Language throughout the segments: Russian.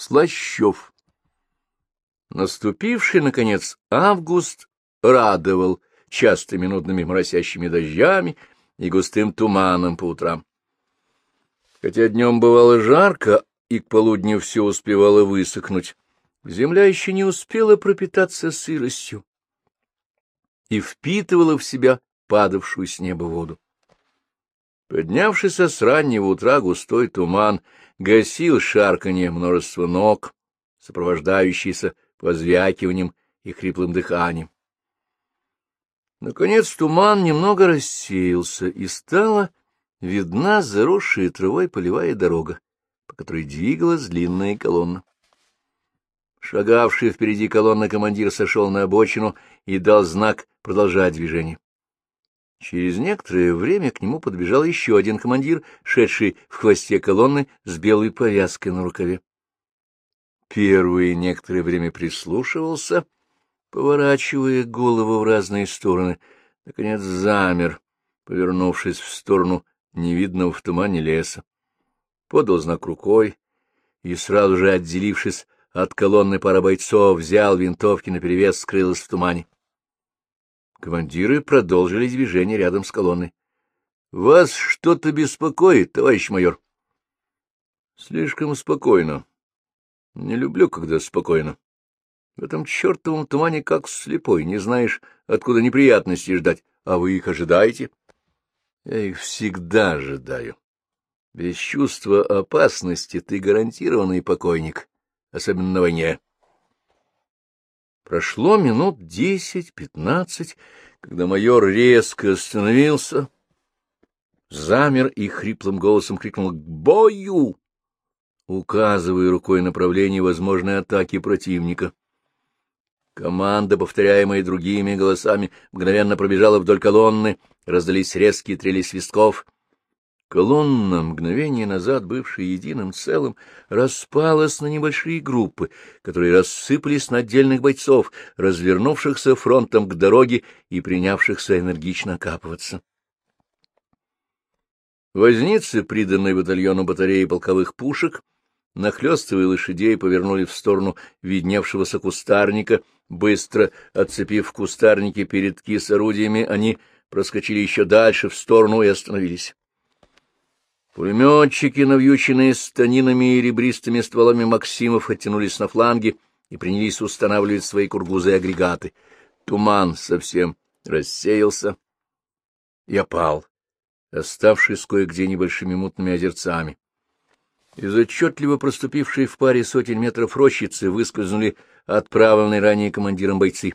Слащев. Наступивший, наконец, август радовал частыми нудными моросящими дождями и густым туманом по утрам. Хотя днем бывало жарко, и к полудню все успевало высохнуть, земля еще не успела пропитаться сыростью и впитывала в себя падавшую с неба воду. Поднявшийся с раннего утра густой туман гасил шарканье множества ног, сопровождающиеся позвякиванием и хриплым дыханием. Наконец туман немного рассеялся, и стала видна заросшая травой полевая дорога, по которой двигалась длинная колонна. Шагавший впереди колонны командир сошел на обочину и дал знак продолжать движение. Через некоторое время к нему подбежал еще один командир, шедший в хвосте колонны с белой повязкой на рукаве. Первый некоторое время прислушивался, поворачивая голову в разные стороны. Наконец замер, повернувшись в сторону невидного в тумане леса. Подал знак рукой и, сразу же отделившись от колонны пара бойцов, взял винтовки наперевес, скрылась в тумане. Командиры продолжили движение рядом с колонной. — Вас что-то беспокоит, товарищ майор? — Слишком спокойно. Не люблю, когда спокойно. В этом чертовом тумане как слепой, не знаешь, откуда неприятности ждать, а вы их ожидаете? Я их всегда ожидаю. Без чувства опасности ты гарантированный покойник, особенно на войне. Прошло минут десять-пятнадцать, когда майор резко остановился, замер и хриплым голосом крикнул «К бою!», указывая рукой направление возможной атаки противника. Команда, повторяемая другими голосами, мгновенно пробежала вдоль колонны, раздались резкие трели свистков — Колонна, мгновение назад бывшая единым целым, распалась на небольшие группы, которые рассыпались на отдельных бойцов, развернувшихся фронтом к дороге и принявшихся энергично окапываться. Возницы, приданные батальону батареи полковых пушек, нахлёстывая лошадей, повернули в сторону видневшегося кустарника. Быстро отцепив в кустарнике передки с орудиями, они проскочили еще дальше в сторону и остановились. Пулеметчики, навьюченные станинами и ребристыми стволами Максимов, оттянулись на фланги и принялись устанавливать свои кургузы и агрегаты. Туман совсем рассеялся и опал, оставшись кое-где небольшими мутными озерцами. Из отчетливо проступившей в паре сотен метров рощицы выскользнули отправленные ранее командиром бойцы.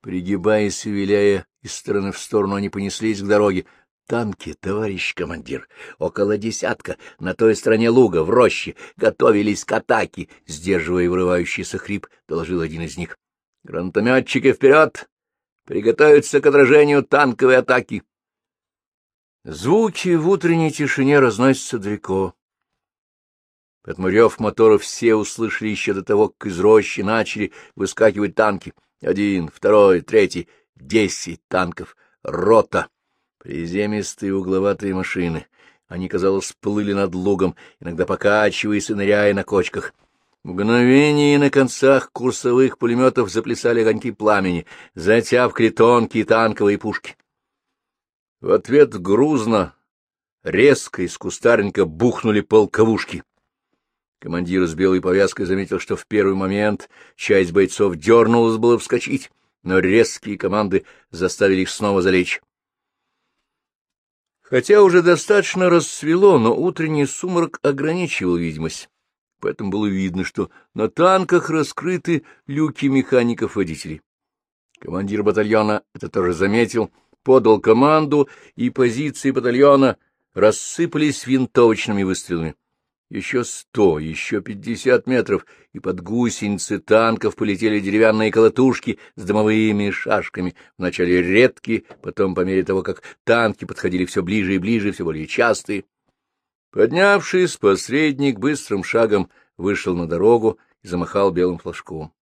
Пригибаясь и виляя из стороны в сторону, они понеслись к дороге, Танки, товарищ командир, около десятка, на той стороне луга, в роще, готовились к атаке, сдерживая вырывающийся хрип, доложил один из них. Гранатометчики вперед! Приготовиться к отражению танковой атаки! Звуки в утренней тишине разносятся далеко. Поэтому рев моторов все услышали еще до того, как из рощи начали выскакивать танки. Один, второй, третий, десять танков, рота. Приземистые угловатые машины. Они, казалось, плыли над лугом, иногда покачиваясь и ныряя на кочках. В мгновение на концах курсовых пулеметов заплясали огоньки пламени, затявкали тонкие танковые пушки. В ответ грузно, резко из кустарника бухнули полковушки. Командир с белой повязкой заметил, что в первый момент часть бойцов дернулась было вскочить, но резкие команды заставили их снова залечь. Хотя уже достаточно рассвело, но утренний сумрак ограничивал видимость, поэтому было видно, что на танках раскрыты люки механиков-водителей. Командир батальона это тоже заметил, подал команду, и позиции батальона рассыпались винтовочными выстрелами. Еще сто, еще пятьдесят метров, и под гусеницы танков полетели деревянные колотушки с дымовыми шашками, вначале редкие, потом, по мере того, как танки подходили все ближе и ближе, все более частые. Поднявшись, посредник быстрым шагом вышел на дорогу и замахал белым флажком.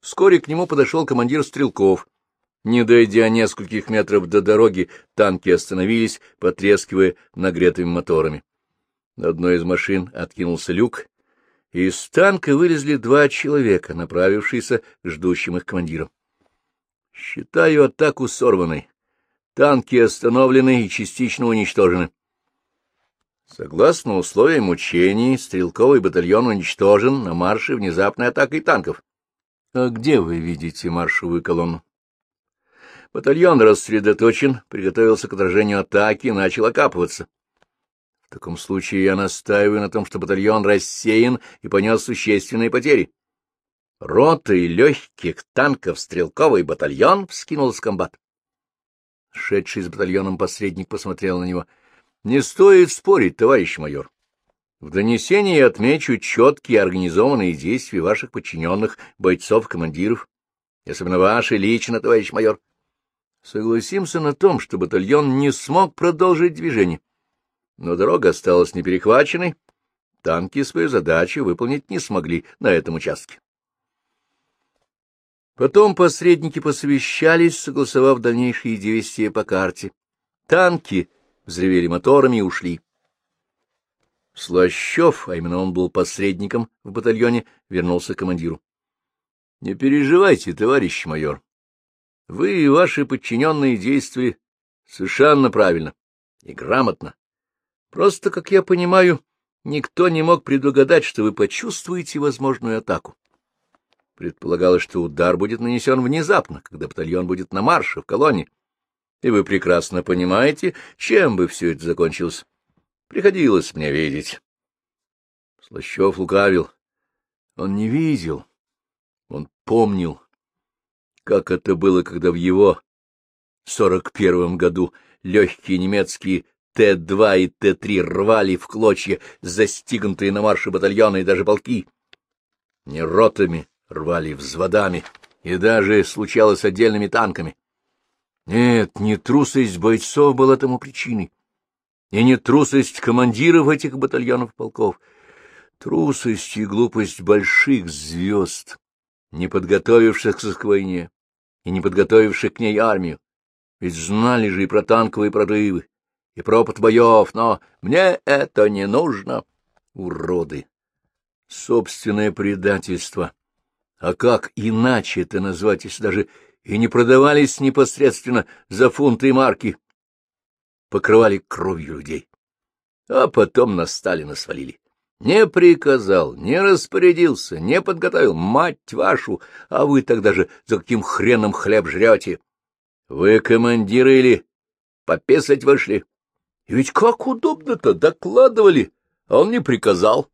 Вскоре к нему подошел командир стрелков. Не дойдя нескольких метров до дороги, танки остановились, потрескивая нагретыми моторами. На одной из машин откинулся люк, Из танка вылезли два человека, направившиеся к ждущим их командирам. Считаю атаку сорванной. Танки остановлены и частично уничтожены. Согласно условиям учений, стрелковый батальон уничтожен на марше внезапной атакой танков. А где вы видите маршевую колонну? Батальон рассредоточен, приготовился к отражению атаки и начал окапываться. В таком случае я настаиваю на том, что батальон рассеян и понес существенные потери. Рота и легких танков стрелковый батальон, — вскинулся комбат. Шедший с батальоном посредник посмотрел на него. — Не стоит спорить, товарищ майор. В донесении я отмечу четкие организованные действия ваших подчиненных, бойцов-командиров, особенно ваши лично, товарищ майор. Согласимся на том, что батальон не смог продолжить движение. Но дорога осталась неперехваченной, танки свою задачу выполнить не смогли на этом участке. Потом посредники посовещались, согласовав дальнейшие действия по карте. Танки взревели моторами и ушли. Слащев, а именно он был посредником в батальоне, вернулся к командиру. — Не переживайте, товарищ майор. Вы и ваши подчиненные действовали совершенно правильно и грамотно. Просто, как я понимаю, никто не мог предугадать, что вы почувствуете возможную атаку. Предполагалось, что удар будет нанесен внезапно, когда батальон будет на марше, в колонне. И вы прекрасно понимаете, чем бы все это закончилось. Приходилось мне видеть. Слащев лукавил. Он не видел, он помнил, как это было, когда в его сорок первом году легкие немецкие Т-2 и Т-3 рвали в клочья застигнутые на марше батальоны и даже полки. Не ротами, рвали взводами и даже случалось отдельными танками. Нет, не трусость бойцов была тому причиной, и не трусость командиров этих батальонов полков, трусость и глупость больших звезд, не подготовившихся к войне и не подготовивших к ней армию. Ведь знали же и про танковые прорывы, и про опыт боев, но мне это не нужно. Уроды! Собственное предательство. А как иначе это назвать, если даже и не продавались непосредственно за фунты и марки? Покрывали кровью людей. А потом на Сталина свалили. Не приказал, не распорядился, не подготовил, мать вашу, а вы тогда же за каким хреном хлеб жрете? Вы командиры или попесать вышли? И ведь как удобно-то, докладывали, а он не приказал.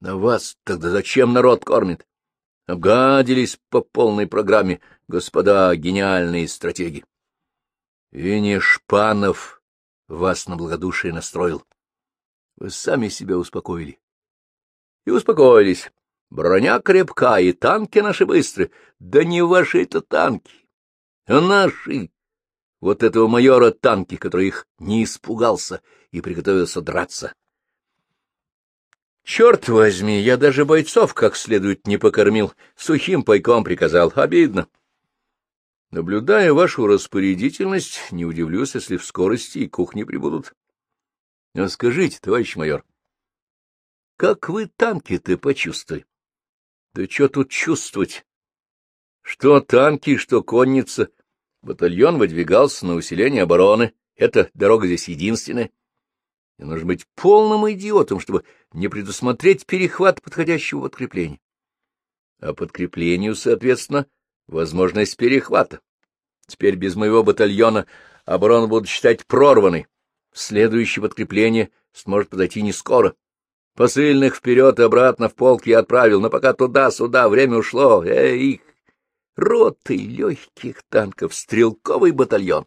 На вас тогда зачем народ кормит? Обгадились по полной программе, господа гениальные стратеги. И не Шпанов вас на благодушие настроил. Вы сами себя успокоили. И успокоились. Броня крепка, и танки наши быстрые. Да не ваши это танки, а наши. Вот этого майора танки, который их не испугался и приготовился драться. Черт возьми, я даже бойцов как следует не покормил, сухим пайком приказал. Обидно. Наблюдая вашу распорядительность, не удивлюсь, если в скорости и кухни прибудут. А скажите, товарищ майор, как вы танки-то почувствовали? Да что тут чувствовать? Что танки, что конница. Батальон выдвигался на усиление обороны. Это дорога здесь единственная. И нужно быть полным идиотом, чтобы не предусмотреть перехват подходящего подкрепления. А подкреплению, соответственно, возможность перехвата. Теперь без моего батальона оборону будут считать прорванной. Следующее подкрепление сможет подойти не скоро. Посыльных вперед и обратно в полк я отправил, но пока туда-сюда время ушло. Эй, их! Роты легких танков, стрелковый батальон.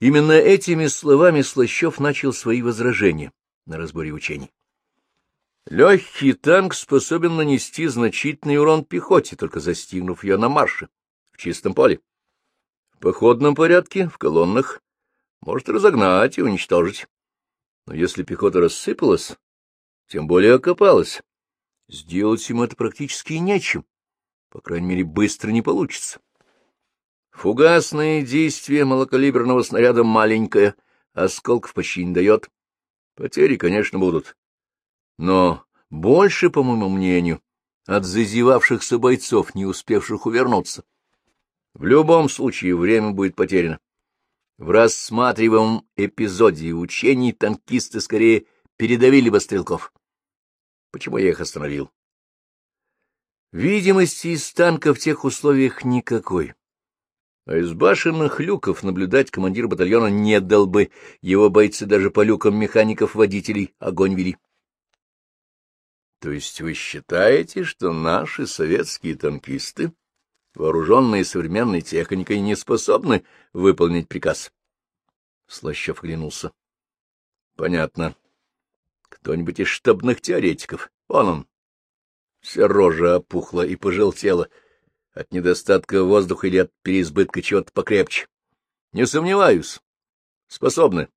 Именно этими словами Слащев начал свои возражения на разборе учений. Легкий танк способен нанести значительный урон пехоте, только застигнув ее на марше, в чистом поле. В походном порядке, в колоннах, может разогнать и уничтожить. Но если пехота рассыпалась, тем более окопалась, сделать ему это практически нечем, по крайней мере, быстро не получится. Фугасное действие малокалиберного снаряда маленькое, осколков почти не дает. Потери, конечно, будут. Но больше, по моему мнению, от зазевавшихся бойцов, не успевших увернуться. В любом случае время будет потеряно. В рассматриваемом эпизоде учений танкисты скорее передавили бы стрелков. Почему я их остановил? Видимости из танка в тех условиях никакой. А из башенных люков наблюдать командир батальона не дал бы, его бойцы даже по люкам механиков-водителей огонь вели. То есть вы считаете, что наши советские танкисты, вооруженные современной техникой, не способны выполнить приказ? Слащев глянулся. — Понятно. Кто-нибудь из штабных теоретиков. Вон он. Вся рожа опухла и пожелтела от недостатка воздуха или от переизбытка чего-то покрепче. Не сомневаюсь. Способны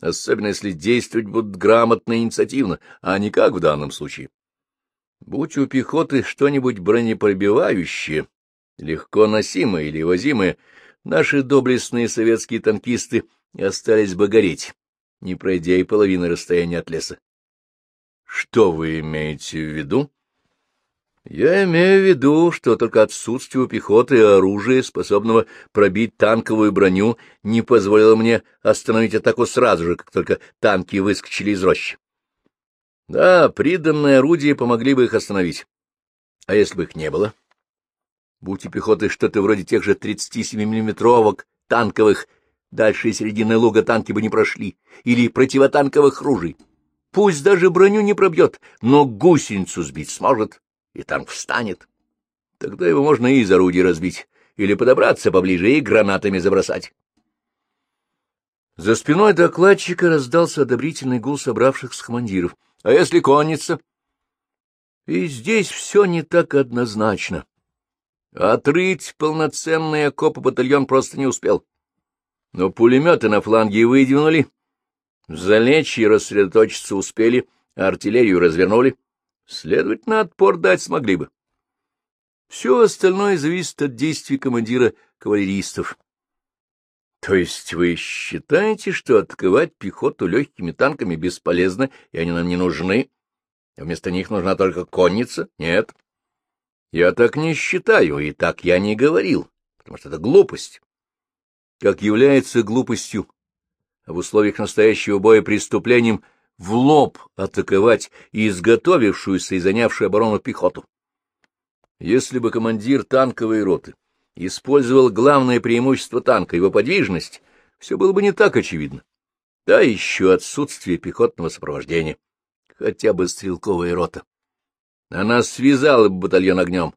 особенно если действовать будут грамотно и инициативно, а не как в данном случае. Будь у пехоты что-нибудь бронепробивающее, легко носимое или возимое, наши доблестные советские танкисты остались бы гореть, не пройдя и половины расстояния от леса. Что вы имеете в виду? Я имею в виду, что только отсутствие у пехоты оружия, способного пробить танковую броню, не позволило мне остановить атаку сразу же, как только танки выскочили из рощи. Да, приданные орудия помогли бы их остановить. А если бы их не было? Будь у пехоты что-то вроде тех же 37-миллиметровок танковых, дальше и середины луга танки бы не прошли, или противотанковых ружей. Пусть даже броню не пробьет, но гусеницу сбить сможет и танк встанет. Тогда его можно и из орудий разбить, или подобраться поближе и гранатами забросать. За спиной докладчика раздался одобрительный гул собравшихся командиров. — А если конница? И здесь все не так однозначно. Отрыть полноценный окопы батальон просто не успел. Но пулеметы на фланге выдвинули, залечь и рассредоточиться успели, артиллерию развернули. Следовательно, отпор дать смогли бы. Все остальное зависит от действий командира кавалеристов. То есть вы считаете, что атаковать пехоту легкими танками бесполезно, и они нам не нужны? А вместо них нужна только конница? Нет. Я так не считаю, и так я не говорил, потому что это глупость. Как является глупостью, а в условиях настоящего боя преступлением — в лоб атаковать изготовившуюся и занявшую оборону пехоту. Если бы командир танковой роты использовал главное преимущество танка, его подвижность, все было бы не так очевидно. Да еще отсутствие пехотного сопровождения, хотя бы стрелковая рота. Она связала бы батальон огнем,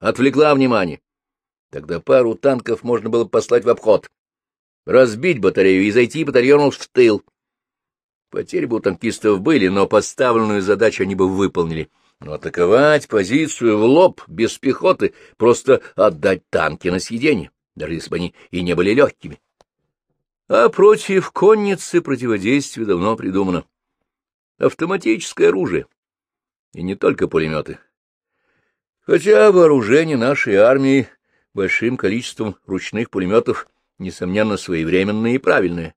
отвлекла внимание. Тогда пару танков можно было послать в обход, разбить батарею и зайти батальону в тыл. Потери у танкистов были, но поставленную задачу они бы выполнили. Но атаковать позицию в лоб, без пехоты, просто отдать танки на съедение, даже если бы они и не были легкими. А против конницы противодействие давно придумано. Автоматическое оружие. И не только пулеметы. Хотя вооружение нашей армии большим количеством ручных пулеметов, несомненно, своевременное и правильное.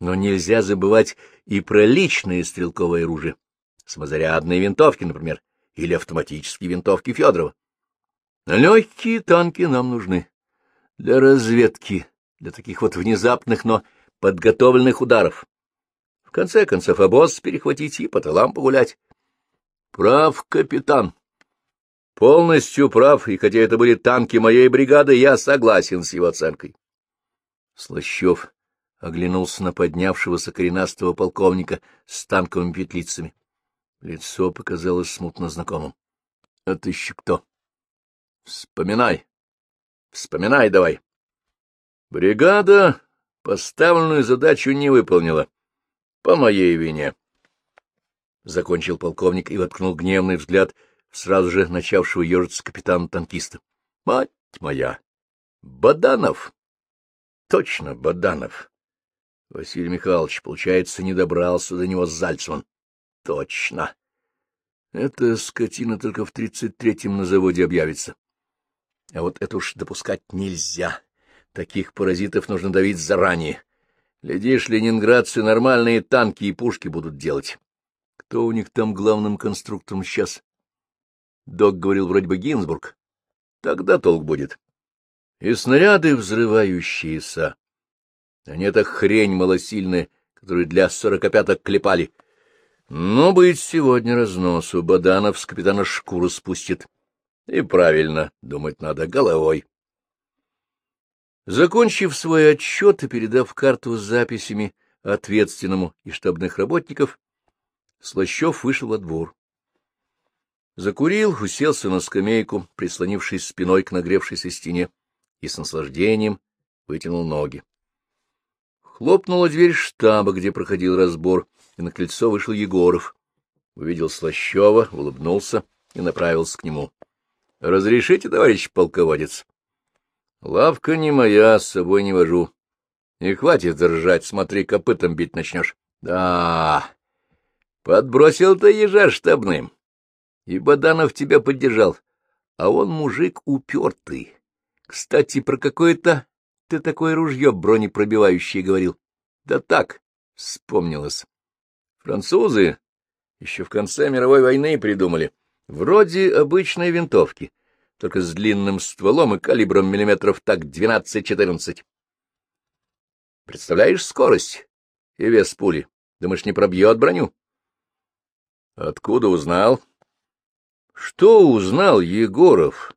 Но нельзя забывать и про личное стрелковое оружие, самозарядные винтовки, например, или автоматические винтовки Федорова. Легкие танки нам нужны для разведки, для таких вот внезапных, но подготовленных ударов. В конце концов, обоз перехватить и по тылам погулять. Прав, капитан. Полностью прав, и хотя это были танки моей бригады, я согласен с его оценкой. Слащев оглянулся на поднявшегося коренастого полковника с танковыми петлицами. Лицо показалось смутно знакомым. — А ты еще кто? — Вспоминай. Вспоминай давай. Бригада поставленную задачу не выполнила. По моей вине. Закончил полковник и воткнул гневный взгляд сразу же начавшего ежиться капитана-танкиста. — Мать моя! Баданов! Точно, Баданов! Василий Михайлович, получается, не добрался до него с Зальцевым. Точно. Эта скотина только в тридцать третьем на заводе объявится. А вот это уж допускать нельзя. Таких паразитов нужно давить заранее. Глядишь, ленинградцы нормальные танки и пушки будут делать. Кто у них там главным конструктором сейчас? Док говорил вроде бы Гинзбург. Тогда толк будет. И снаряды взрывающиеся. Они это хрень малосильная, которую для сорокопяток клепали. Но быть сегодня разносу, Баданов с капитана шкуру спустит. И правильно, думать надо головой. Закончив свой отчет и передав карту с записями ответственному и штабных работников, Слащев вышел во двор. Закурил, уселся на скамейку, прислонившись спиной к нагревшейся стене, и с наслаждением вытянул ноги. Хлопнула дверь штаба, где проходил разбор, и на крыльцо вышел Егоров. Увидел Слащева, улыбнулся и направился к нему. — Разрешите, товарищ полководец? — Лавка не моя, с собой не вожу. Не хватит держать, смотри, копытом бить начнешь. — Да, подбросил ты ежа штабным. И Баданов тебя поддержал. А он мужик упертый. Кстати, про какое-то ты такое ружье бронепробивающее говорил. Да так, вспомнилось. Французы еще в конце мировой войны придумали. Вроде обычной винтовки, только с длинным стволом и калибром миллиметров так 12-14. Представляешь скорость и вес пули? Думаешь, не пробьет броню? Откуда узнал? Что узнал Егоров?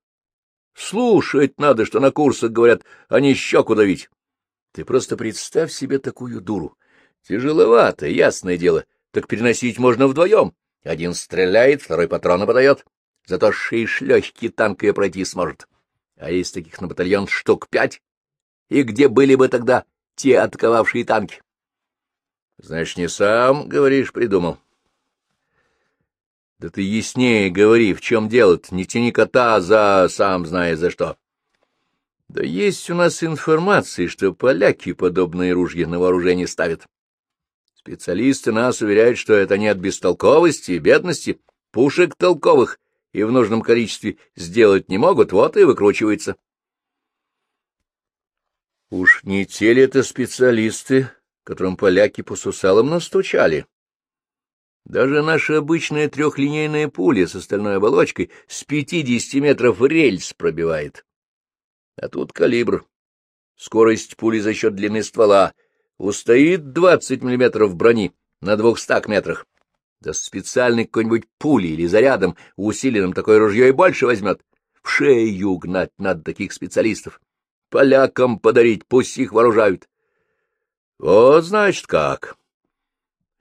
Слушать надо, что на курсах говорят, а не щеку давить. Ты просто представь себе такую дуру. Тяжеловато, ясное дело, так переносить можно вдвоем. Один стреляет, второй патроны подает. Зато шиш легкий танк ее пройти сможет. А есть таких на батальон штук пять. И где были бы тогда те атаковавшие танки? Значит, не сам, говоришь, придумал. Да ты яснее говори, в чем дело-то, не тяни кота за сам знаешь за что. Да есть у нас информация, что поляки подобные ружья на вооружение ставят. Специалисты нас уверяют, что это не от бестолковости и бедности, пушек толковых и в нужном количестве сделать не могут, вот и выкручивается. Уж не те ли это специалисты, которым поляки по сусалам настучали? Даже наша обычная трехлинейная пуля с остальной оболочкой с пятидесяти метров рельс пробивает. А тут калибр. Скорость пули за счет длины ствола. Устоит двадцать миллиметров брони на двухстах метрах. Да специальной какой-нибудь пули или зарядом усиленным такое ружье и больше возьмет. В шею гнать надо таких специалистов. Полякам подарить, пусть их вооружают. Вот, значит, как.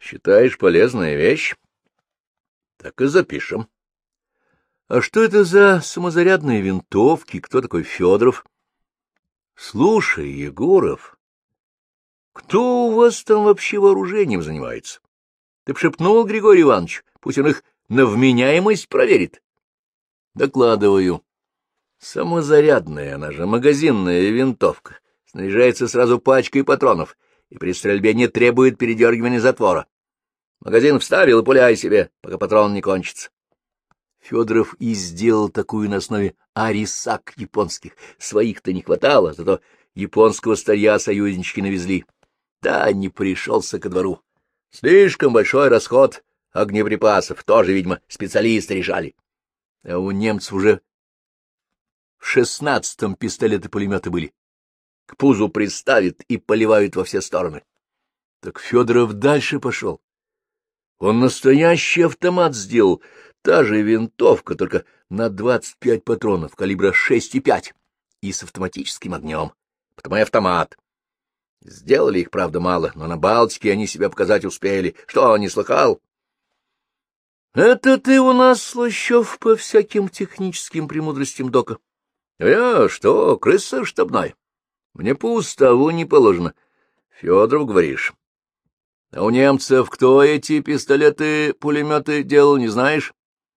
Считаешь, полезная вещь? Так и запишем. А что это за самозарядные винтовки? Кто такой Федоров? Слушай, Егоров, кто у вас там вообще вооружением занимается? Ты б шепнул Григорий Иванович, пусть он их на вменяемость проверит. Докладываю. Самозарядная, она же магазинная винтовка, снаряжается сразу пачкой патронов и при стрельбе не требует передергивания затвора. Магазин вставил и пуляй себе, пока патрон не кончится. Федоров и сделал такую на основе арисак японских. Своих-то не хватало, зато японского старья союзнички навезли. Да, не пришелся ко двору. Слишком большой расход огнеприпасов, тоже, видимо, специалисты решали. А у немцев уже в шестнадцатом пистолеты-пулеметы были. К пузу приставят и поливают во все стороны. Так Федоров дальше пошел. Он настоящий автомат сделал, та же винтовка, только на двадцать пять патронов, калибра шесть и пять, и с автоматическим огнем, потому и автомат. Сделали их, правда, мало, но на Балтике они себя показать успели. Что, не слыхал? — Это ты у нас, Слащев, по всяким техническим премудростям дока. — Я что, крыса штабная? Мне по уставу не положено. Федоров, говоришь. А у немцев кто эти пистолеты-пулеметы делал, не знаешь?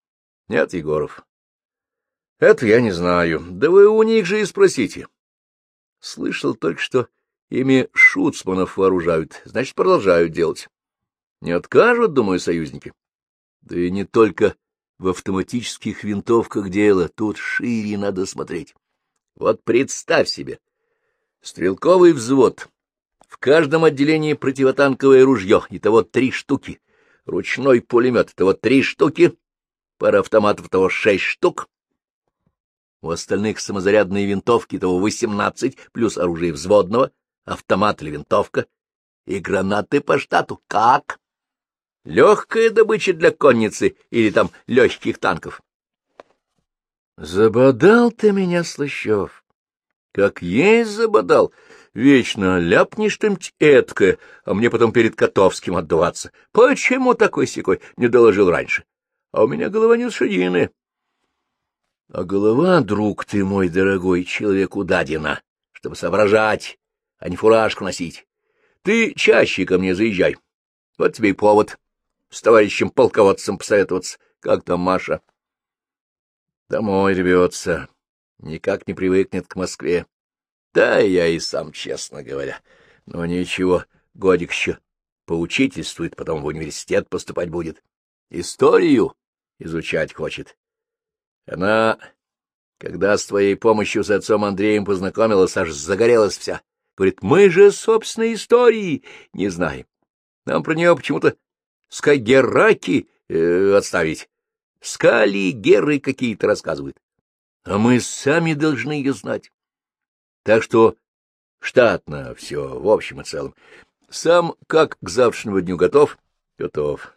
— Нет, Егоров. — Это я не знаю. Да вы у них же и спросите. Слышал только, что Ими шуцманов вооружают, значит, продолжают делать. Не откажут, думаю, союзники. Да и не только в автоматических винтовках дело, тут шире надо смотреть. Вот представь себе, стрелковый взвод, в каждом отделении противотанковое ружье, и того три штуки, ручной пулемет — это вот три штуки, пара автоматов — того шесть штук. У остальных самозарядные винтовки — того восемнадцать, плюс оружие взводного, автомат или винтовка, и гранаты по штату. Как? Легкая добыча для конницы или там легких танков. Забодал ты меня, Слащев. Как есть забодал. Вечно ляпнешь что-нибудь эткое, а мне потом перед Котовским отдуваться. Почему такой секой не доложил раньше? А у меня голова не лошадиная. А голова, друг ты мой дорогой, человек удадина, чтобы соображать, а не фуражку носить. Ты чаще ко мне заезжай. Вот тебе и повод с товарищем полководцем посоветоваться. Как там Маша? Домой рвется. Никак не привыкнет к Москве. Да, я и сам, честно говоря. Но ничего, годик еще поучительствует, потом в университет поступать будет. Историю изучать хочет. Она, когда с твоей помощью с отцом Андреем познакомилась, аж загорелась вся. Говорит, мы же собственной истории не знаем. Нам про нее почему-то скагераки э, отставить. Скали, геры какие-то рассказывают. А мы сами должны ее знать. Так что штатно все, в общем и целом. Сам как к завтрашнему дню готов? Готов.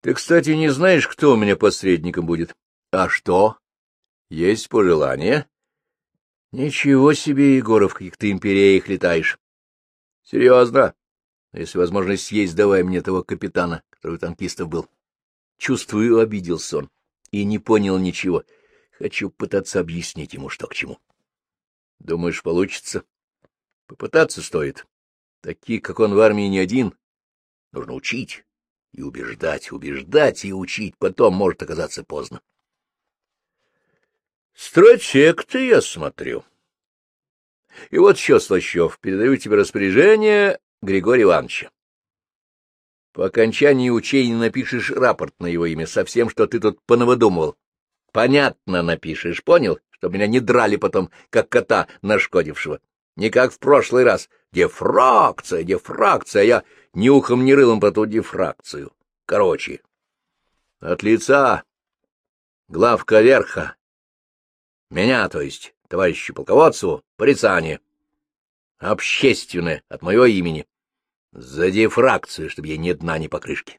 Ты, кстати, не знаешь, кто у меня посредником будет? А что? Есть пожелание? Ничего себе, Егоров, каких ты империях летаешь. Серьезно? Если возможность есть, давай мне того капитана, который у танкистов был. Чувствую, обиделся он и не понял ничего. Хочу пытаться объяснить ему, что к чему. Думаешь, получится? Попытаться стоит. Таких, как он в армии, не один. Нужно учить и убеждать, убеждать и учить. Потом может оказаться поздно. Стратег ты, я смотрю. И вот еще, Слащев, передаю тебе распоряжение Григория Ивановича. По окончании учения напишешь рапорт на его имя со всем, что ты тут понавыдумывал. Понятно напишешь, понял? Чтобы меня не драли потом, как кота нашкодившего. Не как в прошлый раз. Дефракция, дефракция. Я ни ухом, ни рылом про ту дефракцию. Короче, от лица главка верха, меня, то есть, товарищу полководцу, порицание. Общественное, от моего имени. За дефракцию, чтобы ей ни дна, ни покрышки.